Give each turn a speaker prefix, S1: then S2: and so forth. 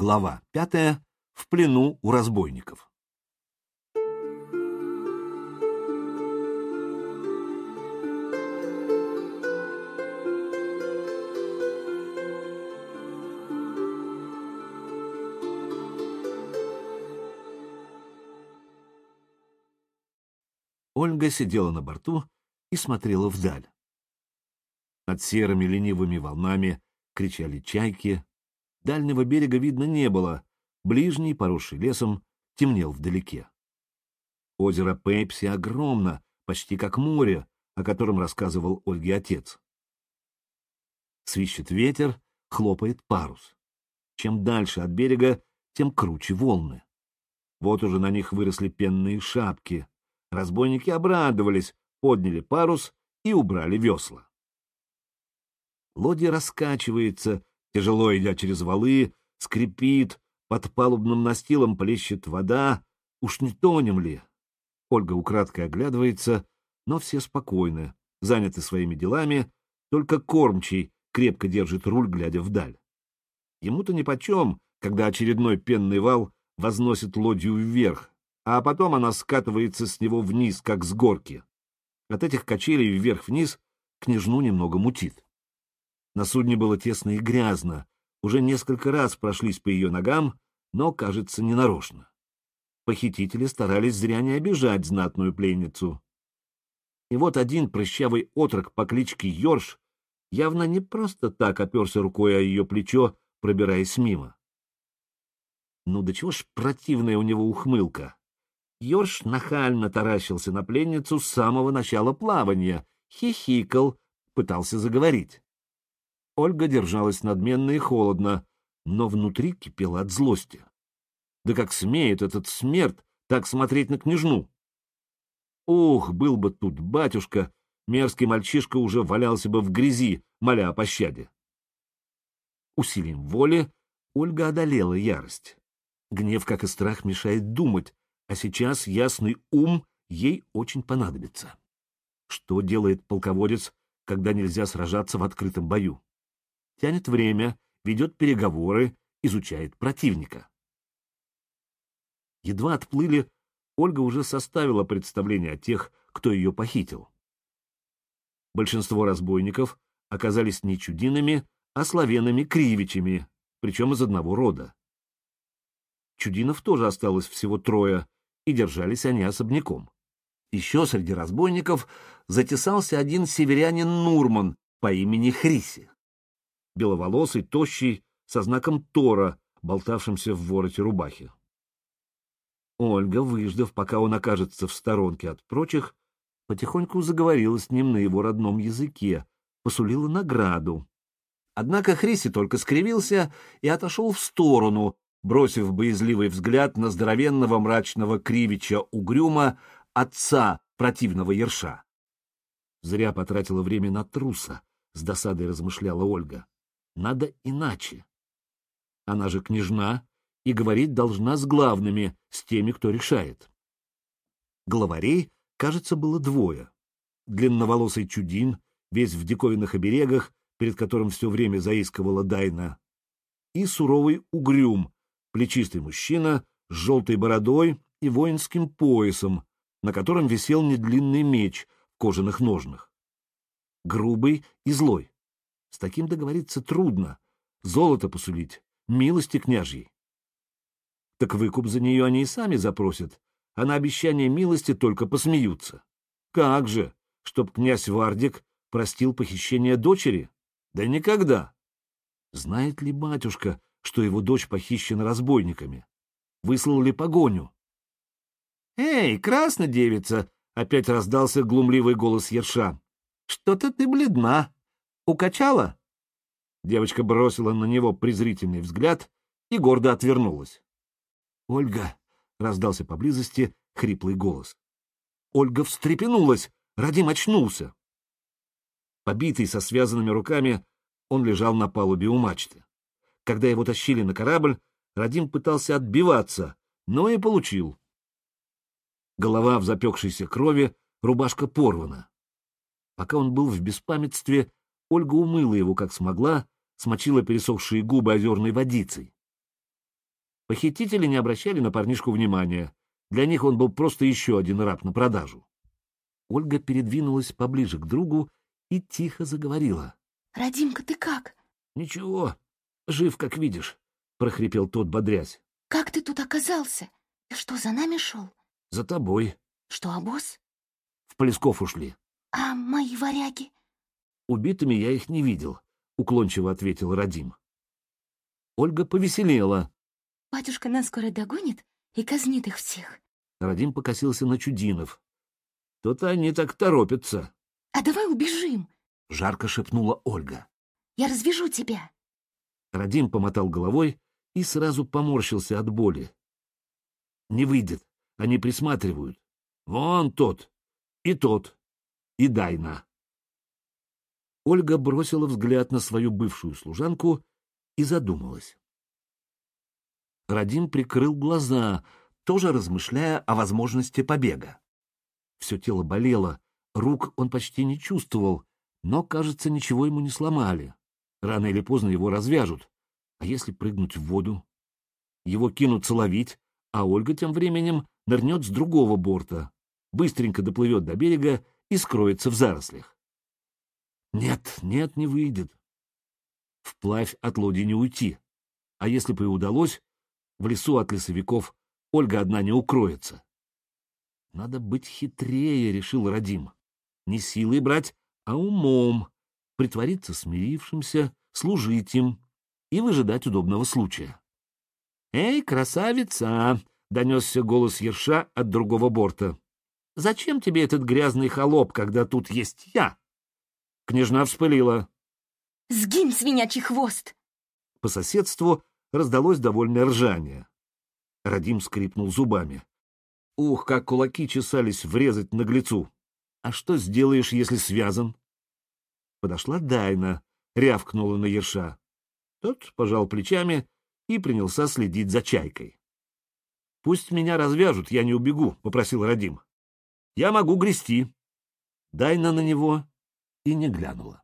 S1: Глава пятая. В плену у разбойников. Ольга сидела на борту и смотрела вдаль. Над серыми ленивыми волнами кричали чайки. Дальнего берега видно не было, ближний, поросший лесом, темнел вдалеке. Озеро Пепси огромно, почти как море, о котором рассказывал Ольге отец. Свищет ветер, хлопает парус. Чем дальше от берега, тем круче волны. Вот уже на них выросли пенные шапки. Разбойники обрадовались, подняли парус и убрали весла. Лодья раскачивается, тяжело идя через валы, скрипит, под палубным настилом плещет вода. Уж не тонем ли? Ольга украдкой оглядывается, но все спокойны, заняты своими делами, только кормчий крепко держит руль, глядя вдаль. Ему-то нипочем, когда очередной пенный вал возносит лодью вверх, а потом она скатывается с него вниз, как с горки. От этих качелей вверх-вниз княжну немного мутит. На судне было тесно и грязно, уже несколько раз прошлись по ее ногам, но, кажется, ненарочно. Похитители старались зря не обижать знатную пленницу. И вот один прыщавый отрок по кличке Йорш явно не просто так оперся рукой о ее плечо, пробираясь мимо. Ну да чего ж противная у него ухмылка. Йорш нахально таращился на пленницу с самого начала плавания, хихикал, пытался заговорить. Ольга держалась надменно и холодно, но внутри кипела от злости. Да как смеет этот смерть так смотреть на княжну? Ух, был бы тут батюшка, мерзкий мальчишка уже валялся бы в грязи, моля о пощаде. Усилием воли Ольга одолела ярость. Гнев, как и страх, мешает думать, а сейчас ясный ум ей очень понадобится. Что делает полководец, когда нельзя сражаться в открытом бою? Тянет время, ведет переговоры, изучает противника. Едва отплыли, Ольга уже составила представление о тех, кто ее похитил. Большинство разбойников оказались не чудинами, а славянами кривичами, причем из одного рода. Чудинов тоже осталось всего трое, и держались они особняком. Еще среди разбойников затесался один северянин Нурман по имени Хриси. Беловолосый, тощий, со знаком Тора, болтавшимся в вороте рубахи. Ольга, выждав, пока он окажется в сторонке от прочих, потихоньку заговорила с ним на его родном языке, посулила награду. Однако Хриси только скривился и отошел в сторону, бросив боязливый взгляд на здоровенного мрачного кривича угрюма отца противного ерша. Зря потратила время на труса, с досадой размышляла Ольга. Надо иначе. Она же княжна и говорить должна с главными, с теми, кто решает. Главарей, кажется, было двое. Длинноволосый чудин, весь в диковинных оберегах, перед которым все время заискивала Дайна, и суровый угрюм, плечистый мужчина с желтой бородой и воинским поясом, на котором висел недлинный меч в кожаных ножнах. Грубый и злой. С таким договориться трудно. Золото посулить, милости княжьей. Так выкуп за нее они и сами запросят, а на обещание милости только посмеются. Как же, чтоб князь Вардик простил похищение дочери? Да никогда. Знает ли батюшка, что его дочь похищена разбойниками. Выслал ли погоню? «Эй, красная девица!» — опять раздался глумливый голос Ерша. «Что-то ты бледна. Укачала?» Девочка бросила на него презрительный взгляд и гордо отвернулась. «Ольга!» — раздался поблизости хриплый голос. Ольга встрепенулась, Радим очнулся. Побитый со связанными руками, он лежал на палубе у мачты. Когда его тащили на корабль, Радим пытался отбиваться, но и получил. Голова в запекшейся крови, рубашка порвана. Пока он был в беспамятстве, Ольга умыла его как смогла, смочила пересохшие губы озерной водицей. Похитители не обращали на парнишку внимания. Для них он был просто еще один раб на продажу. Ольга передвинулась поближе к другу и тихо заговорила.
S2: — Радимка, ты как?
S1: — Ничего, жив, как видишь, — прохрипел тот, бодрясь.
S2: — Как ты тут оказался? Ты что, за нами шел?
S1: — За тобой.
S2: — Что, обоз?
S1: — В Полесков ушли.
S2: — А мои варяги?
S1: — Убитыми я их не видел, — уклончиво ответил Радим. Ольга повеселела.
S2: — Батюшка нас скоро догонит и казнит их всех.
S1: Радим покосился на Чудинов. — То-то они так торопятся.
S2: — А давай убежим, —
S1: жарко шепнула Ольга.
S2: — Я развяжу тебя.
S1: Радим помотал головой и сразу поморщился от боли. — Не выйдет, они присматривают. Вон тот, и тот, и Дайна. Ольга бросила взгляд на свою бывшую служанку и задумалась. Радим прикрыл глаза, тоже размышляя о возможности побега. Все тело болело, рук он почти не чувствовал, но, кажется, ничего ему не сломали. Рано или поздно его развяжут. А если прыгнуть в воду? Его кинутся ловить, а Ольга тем временем нырнет с другого борта, быстренько доплывет до берега и скроется в зарослях. Нет, нет, не выйдет. Вплавь от лоди не уйти. А если бы и удалось, в лесу от лесовиков Ольга одна не укроется. Надо быть хитрее, решил Радим. Не силой брать, а умом. Притвориться смирившимся, служить им и выжидать удобного случая. «Эй, красавица!» — донесся голос Ерша от другого борта. «Зачем тебе этот грязный холоп, когда тут есть я?» Княжна вспылила.
S2: «Сгинь, свинячий хвост!»
S1: По соседству раздалось довольное ржание. Радим скрипнул зубами. Ух, как кулаки чесались врезать наглецу. А что сделаешь, если связан? Подошла Дайна, рявкнула на ерша. Тот пожал плечами и принялся следить за чайкой. — Пусть меня развяжут, я не убегу, — попросил Радим. — Я могу грести. Дайна на него и не глянула.